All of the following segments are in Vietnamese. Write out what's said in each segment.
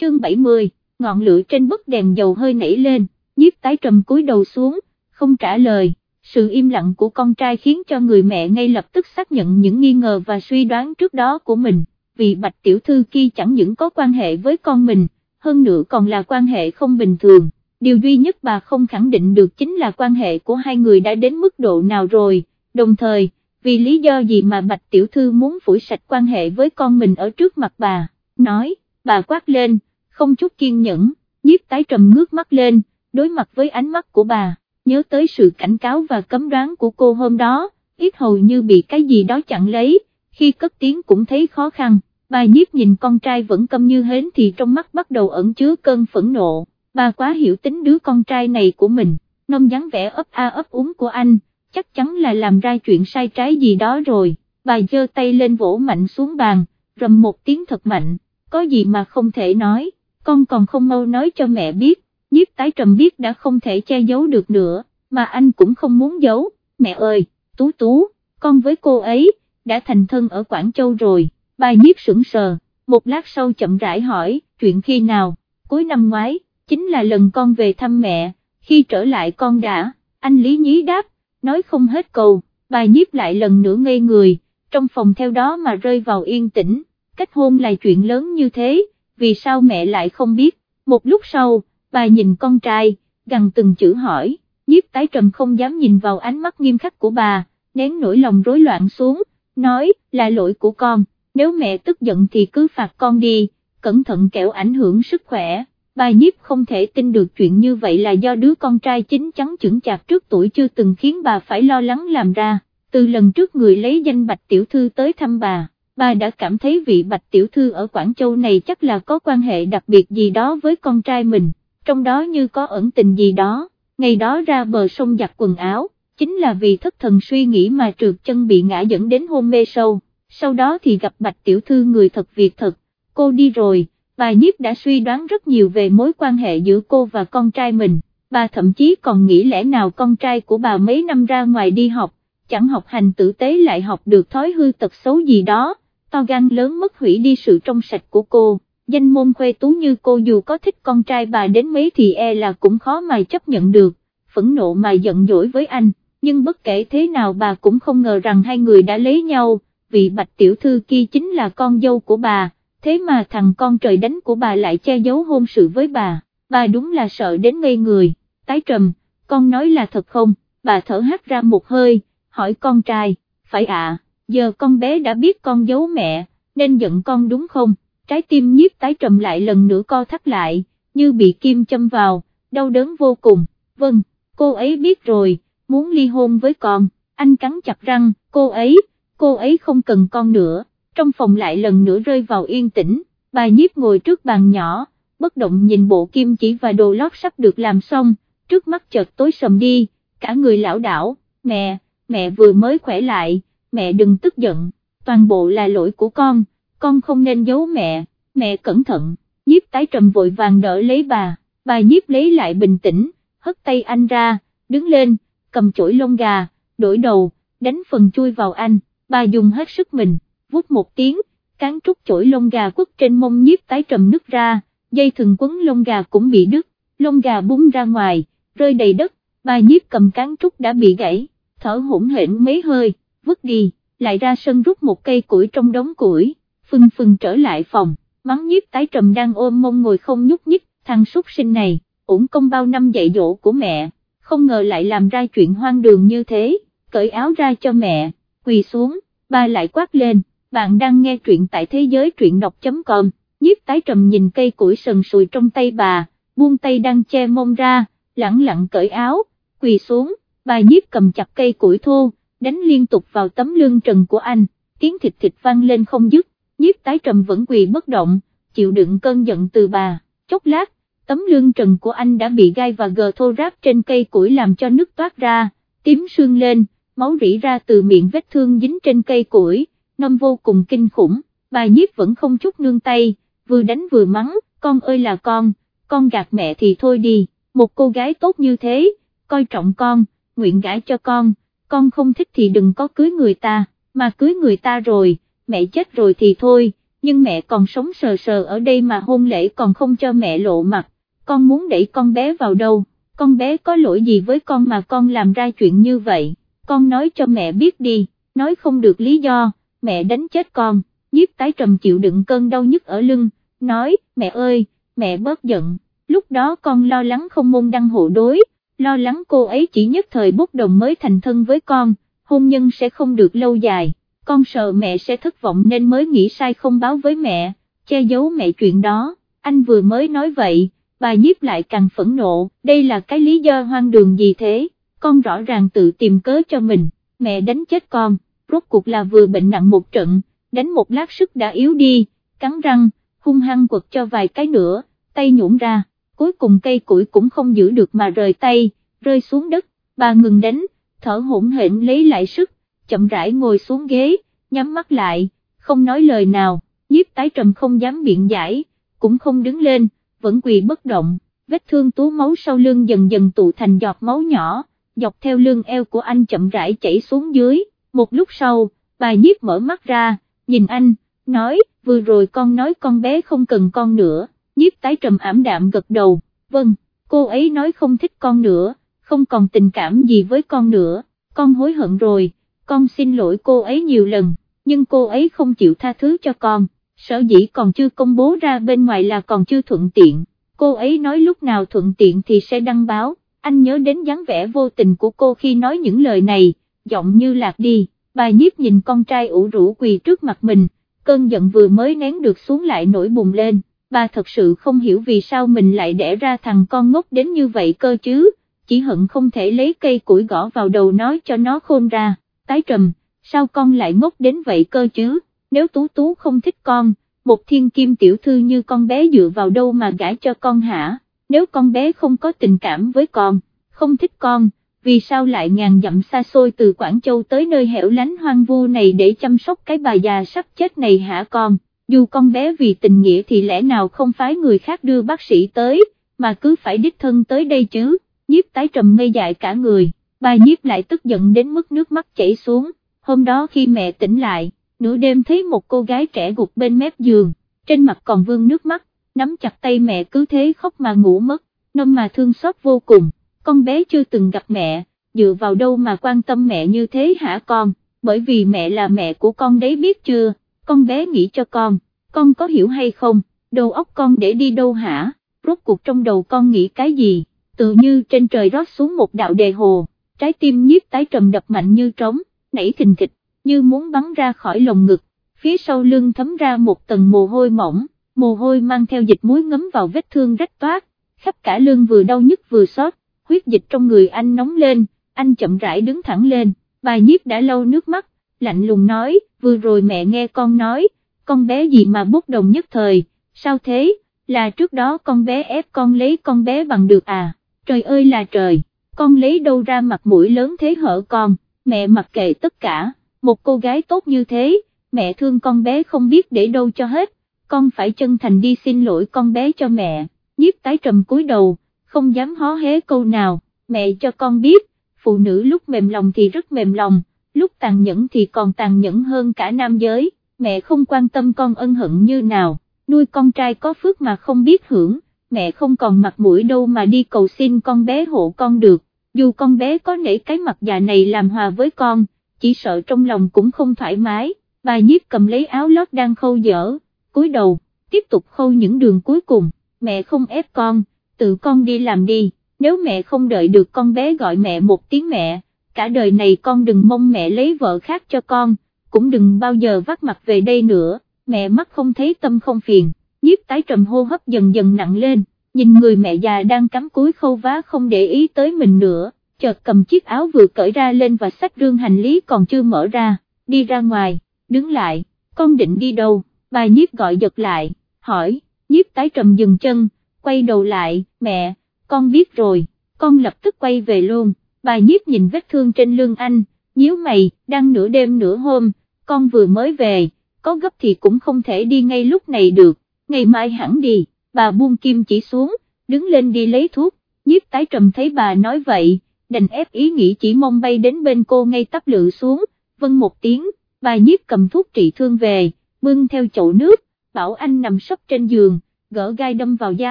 chương 70, ngọn lửa trên bức đèn dầu hơi nảy lên, nhiếp tái trầm cúi đầu xuống, không trả lời, sự im lặng của con trai khiến cho người mẹ ngay lập tức xác nhận những nghi ngờ và suy đoán trước đó của mình, vì bạch tiểu thư kia chẳng những có quan hệ với con mình, hơn nữa còn là quan hệ không bình thường, điều duy nhất bà không khẳng định được chính là quan hệ của hai người đã đến mức độ nào rồi, đồng thời, vì lý do gì mà bạch tiểu thư muốn phủi sạch quan hệ với con mình ở trước mặt bà, nói, bà quát lên, không chút kiên nhẫn, nhiếp tái trầm ngước mắt lên, đối mặt với ánh mắt của bà, nhớ tới sự cảnh cáo và cấm đoán của cô hôm đó, ít hầu như bị cái gì đó chặn lấy, khi cất tiếng cũng thấy khó khăn, bà nhiếp nhìn con trai vẫn câm như hến thì trong mắt bắt đầu ẩn chứa cơn phẫn nộ, bà quá hiểu tính đứa con trai này của mình, nông dáng vẻ ấp a ấp úng của anh, chắc chắn là làm ra chuyện sai trái gì đó rồi, bà giơ tay lên vỗ mạnh xuống bàn, rầm một tiếng thật mạnh, có gì mà không thể nói, con còn không mau nói cho mẹ biết, nhiếp tái trầm biết đã không thể che giấu được nữa, mà anh cũng không muốn giấu, mẹ ơi, tú tú, con với cô ấy, đã thành thân ở Quảng Châu rồi, bà nhiếp sững sờ, một lát sau chậm rãi hỏi, chuyện khi nào, cuối năm ngoái, chính là lần con về thăm mẹ, khi trở lại con đã, anh Lý Nhí đáp, nói không hết câu, bà nhiếp lại lần nữa ngây người, trong phòng theo đó mà rơi vào yên tĩnh, kết hôn là chuyện lớn như thế, vì sao mẹ lại không biết, một lúc sau, bà nhìn con trai, gần từng chữ hỏi, nhiếp tái trầm không dám nhìn vào ánh mắt nghiêm khắc của bà, nén nỗi lòng rối loạn xuống, nói, là lỗi của con, nếu mẹ tức giận thì cứ phạt con đi, cẩn thận kẻo ảnh hưởng sức khỏe. Bà nhiếp không thể tin được chuyện như vậy là do đứa con trai chính chắn chững chạc trước tuổi chưa từng khiến bà phải lo lắng làm ra, từ lần trước người lấy danh bạch tiểu thư tới thăm bà, bà đã cảm thấy vị bạch tiểu thư ở Quảng Châu này chắc là có quan hệ đặc biệt gì đó với con trai mình, trong đó như có ẩn tình gì đó, ngày đó ra bờ sông giặt quần áo, chính là vì thất thần suy nghĩ mà trượt chân bị ngã dẫn đến hôn mê sâu, sau đó thì gặp bạch tiểu thư người thật việc thật, cô đi rồi bà nhiếp đã suy đoán rất nhiều về mối quan hệ giữa cô và con trai mình, bà thậm chí còn nghĩ lẽ nào con trai của bà mấy năm ra ngoài đi học, chẳng học hành tử tế lại học được thói hư tật xấu gì đó, to gan lớn mất hủy đi sự trong sạch của cô. Danh môn khuê tú như cô dù có thích con trai bà đến mấy thì e là cũng khó mà chấp nhận được, phẫn nộ mà giận dỗi với anh, nhưng bất kể thế nào bà cũng không ngờ rằng hai người đã lấy nhau, vì bạch tiểu thư kia chính là con dâu của bà. Thế mà thằng con trời đánh của bà lại che giấu hôn sự với bà, bà đúng là sợ đến ngây người, tái trầm, con nói là thật không, bà thở hắt ra một hơi, hỏi con trai, phải ạ, giờ con bé đã biết con giấu mẹ, nên giận con đúng không, trái tim nhiếp tái trầm lại lần nữa co thắt lại, như bị kim châm vào, đau đớn vô cùng, vâng, cô ấy biết rồi, muốn ly hôn với con, anh cắn chặt răng, cô ấy, cô ấy không cần con nữa. Trong phòng lại lần nữa rơi vào yên tĩnh, bà nhiếp ngồi trước bàn nhỏ, bất động nhìn bộ kim chỉ và đồ lót sắp được làm xong, trước mắt chợt tối sầm đi, cả người lão đảo, mẹ, mẹ vừa mới khỏe lại, mẹ đừng tức giận, toàn bộ là lỗi của con, con không nên giấu mẹ, mẹ cẩn thận, nhiếp tái trầm vội vàng đỡ lấy bà, bà nhiếp lấy lại bình tĩnh, hất tay anh ra, đứng lên, cầm chổi lông gà, đổi đầu, đánh phần chui vào anh, bà dùng hết sức mình vút một tiếng, cán trúc chổi lông gà quất trên mông nhiếp tái trầm nứt ra, dây thừng quấn lông gà cũng bị đứt, lông gà búng ra ngoài, rơi đầy đất, bà nhiếp cầm cán trúc đã bị gãy, thở hỗn hển mấy hơi, vứt đi, lại ra sân rút một cây củi trong đống củi, phừng phừng trở lại phòng, mắng nhiếp tái trầm đang ôm mông ngồi không nhúc nhích, thằng súc sinh này, ủng công bao năm dạy dỗ của mẹ, không ngờ lại làm ra chuyện hoang đường như thế, cởi áo ra cho mẹ, quỳ xuống, ba lại quát lên, bạn đang nghe truyện tại thế giới truyện đọc.com, nhiếp tái trầm nhìn cây củi sần sùi trong tay bà, buông tay đang che mông ra, lẳng lặng cởi áo, quỳ xuống, bà nhiếp cầm chặt cây củi thô, đánh liên tục vào tấm lưng trần của anh, tiếng thịt thịt vang lên không dứt, nhiếp tái trầm vẫn quỳ bất động, chịu đựng cơn giận từ bà, chốc lát, tấm lưng trần của anh đã bị gai và gờ thô ráp trên cây củi làm cho nước toát ra, tím sương lên, máu rỉ ra từ miệng vết thương dính trên cây củi năm vô cùng kinh khủng, bà nhiếp vẫn không chút nương tay, vừa đánh vừa mắng, con ơi là con, con gạt mẹ thì thôi đi, một cô gái tốt như thế, coi trọng con, nguyện gãi cho con, con không thích thì đừng có cưới người ta, mà cưới người ta rồi, mẹ chết rồi thì thôi, nhưng mẹ còn sống sờ sờ ở đây mà hôn lễ còn không cho mẹ lộ mặt, con muốn đẩy con bé vào đâu, con bé có lỗi gì với con mà con làm ra chuyện như vậy, con nói cho mẹ biết đi, nói không được lý do, mẹ đánh chết con, nhiếp tái trầm chịu đựng cơn đau nhức ở lưng, nói, mẹ ơi, mẹ bớt giận, lúc đó con lo lắng không môn đăng hộ đối, lo lắng cô ấy chỉ nhất thời bốc đồng mới thành thân với con, hôn nhân sẽ không được lâu dài, con sợ mẹ sẽ thất vọng nên mới nghĩ sai không báo với mẹ, che giấu mẹ chuyện đó, anh vừa mới nói vậy, bà nhiếp lại càng phẫn nộ, đây là cái lý do hoang đường gì thế, con rõ ràng tự tìm cớ cho mình, mẹ đánh chết con, rốt cuộc là vừa bệnh nặng một trận, đánh một lát sức đã yếu đi, cắn răng, hung hăng quật cho vài cái nữa, tay nhũn ra, cuối cùng cây củi cũng không giữ được mà rời tay, rơi xuống đất, bà ngừng đánh, thở hổn hển lấy lại sức, chậm rãi ngồi xuống ghế, nhắm mắt lại, không nói lời nào, nhiếp tái trầm không dám biện giải, cũng không đứng lên, vẫn quỳ bất động, vết thương tú máu sau lưng dần dần tụ thành giọt máu nhỏ, dọc theo lưng eo của anh chậm rãi chảy xuống dưới, một lúc sau, bà nhiếp mở mắt ra, nhìn anh, nói, vừa rồi con nói con bé không cần con nữa, nhiếp tái trầm ảm đạm gật đầu, vâng, cô ấy nói không thích con nữa, không còn tình cảm gì với con nữa, con hối hận rồi, con xin lỗi cô ấy nhiều lần, nhưng cô ấy không chịu tha thứ cho con, sở dĩ còn chưa công bố ra bên ngoài là còn chưa thuận tiện, cô ấy nói lúc nào thuận tiện thì sẽ đăng báo, anh nhớ đến dáng vẻ vô tình của cô khi nói những lời này, giọng như lạc đi, bà nhiếp nhìn con trai ủ rũ quỳ trước mặt mình, cơn giận vừa mới nén được xuống lại nổi bùng lên, bà thật sự không hiểu vì sao mình lại đẻ ra thằng con ngốc đến như vậy cơ chứ, chỉ hận không thể lấy cây củi gõ vào đầu nói cho nó khôn ra, tái trầm, sao con lại ngốc đến vậy cơ chứ, nếu tú tú không thích con, một thiên kim tiểu thư như con bé dựa vào đâu mà gãi cho con hả, nếu con bé không có tình cảm với con, không thích con, vì sao lại ngàn dặm xa xôi từ Quảng Châu tới nơi hẻo lánh hoang vu này để chăm sóc cái bà già sắp chết này hả con, dù con bé vì tình nghĩa thì lẽ nào không phái người khác đưa bác sĩ tới, mà cứ phải đích thân tới đây chứ, nhiếp tái trầm ngây dại cả người, bà nhiếp lại tức giận đến mức nước mắt chảy xuống, hôm đó khi mẹ tỉnh lại, nửa đêm thấy một cô gái trẻ gục bên mép giường, trên mặt còn vương nước mắt, nắm chặt tay mẹ cứ thế khóc mà ngủ mất, nôm mà thương xót vô cùng. Con bé chưa từng gặp mẹ, dựa vào đâu mà quan tâm mẹ như thế hả con, bởi vì mẹ là mẹ của con đấy biết chưa, con bé nghĩ cho con, con có hiểu hay không, đầu óc con để đi đâu hả, rốt cuộc trong đầu con nghĩ cái gì, tự như trên trời rót xuống một đạo đề hồ, trái tim nhiếp tái trầm đập mạnh như trống, nảy thình thịch, như muốn bắn ra khỏi lồng ngực, phía sau lưng thấm ra một tầng mồ hôi mỏng, mồ hôi mang theo dịch muối ngấm vào vết thương rách toát, khắp cả lưng vừa đau nhức vừa xót, huyết dịch trong người anh nóng lên, anh chậm rãi đứng thẳng lên, bà nhiếp đã lâu nước mắt, lạnh lùng nói, vừa rồi mẹ nghe con nói, con bé gì mà bốc đồng nhất thời, sao thế, là trước đó con bé ép con lấy con bé bằng được à, trời ơi là trời, con lấy đâu ra mặt mũi lớn thế hở con, mẹ mặc kệ tất cả, một cô gái tốt như thế, mẹ thương con bé không biết để đâu cho hết, con phải chân thành đi xin lỗi con bé cho mẹ, nhiếp tái trầm cúi đầu, không dám hó hé câu nào, mẹ cho con biết, phụ nữ lúc mềm lòng thì rất mềm lòng, lúc tàn nhẫn thì còn tàn nhẫn hơn cả nam giới, mẹ không quan tâm con ân hận như nào, nuôi con trai có phước mà không biết hưởng, mẹ không còn mặt mũi đâu mà đi cầu xin con bé hộ con được, dù con bé có nể cái mặt già này làm hòa với con, chỉ sợ trong lòng cũng không thoải mái, bà nhiếp cầm lấy áo lót đang khâu dở, cúi đầu, tiếp tục khâu những đường cuối cùng, mẹ không ép con, tự con đi làm đi, nếu mẹ không đợi được con bé gọi mẹ một tiếng mẹ, cả đời này con đừng mong mẹ lấy vợ khác cho con, cũng đừng bao giờ vắt mặt về đây nữa, mẹ mắt không thấy tâm không phiền, nhiếp tái trầm hô hấp dần dần nặng lên, nhìn người mẹ già đang cắm cúi khâu vá không để ý tới mình nữa, chợt cầm chiếc áo vừa cởi ra lên và xách rương hành lý còn chưa mở ra, đi ra ngoài, đứng lại, con định đi đâu, bà nhiếp gọi giật lại, hỏi, nhiếp tái trầm dừng chân, quay đầu lại, mẹ, con biết rồi, con lập tức quay về luôn, bà nhiếp nhìn vết thương trên lưng anh, nhíu mày, đang nửa đêm nửa hôm, con vừa mới về, có gấp thì cũng không thể đi ngay lúc này được, ngày mai hẳn đi, bà buông kim chỉ xuống, đứng lên đi lấy thuốc, nhiếp tái trầm thấy bà nói vậy, đành ép ý nghĩ chỉ mong bay đến bên cô ngay tắp lự xuống, vâng một tiếng, bà nhiếp cầm thuốc trị thương về, bưng theo chậu nước, bảo anh nằm sấp trên giường, gỡ gai đâm vào da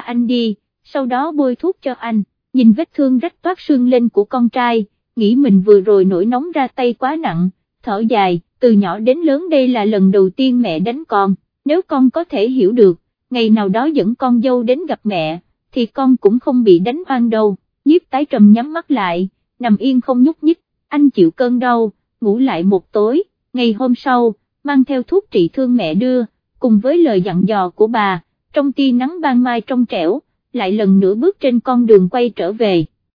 anh đi, sau đó bôi thuốc cho anh, nhìn vết thương rách toát xương lên của con trai, nghĩ mình vừa rồi nổi nóng ra tay quá nặng, thở dài, từ nhỏ đến lớn đây là lần đầu tiên mẹ đánh con, nếu con có thể hiểu được, ngày nào đó dẫn con dâu đến gặp mẹ, thì con cũng không bị đánh oan đâu, nhiếp tái trầm nhắm mắt lại, nằm yên không nhúc nhích, anh chịu cơn đau, ngủ lại một tối, ngày hôm sau, mang theo thuốc trị thương mẹ đưa, cùng với lời dặn dò của bà, trong tia nắng ban mai trong trẻo, lại lần nữa bước trên con đường quay trở về.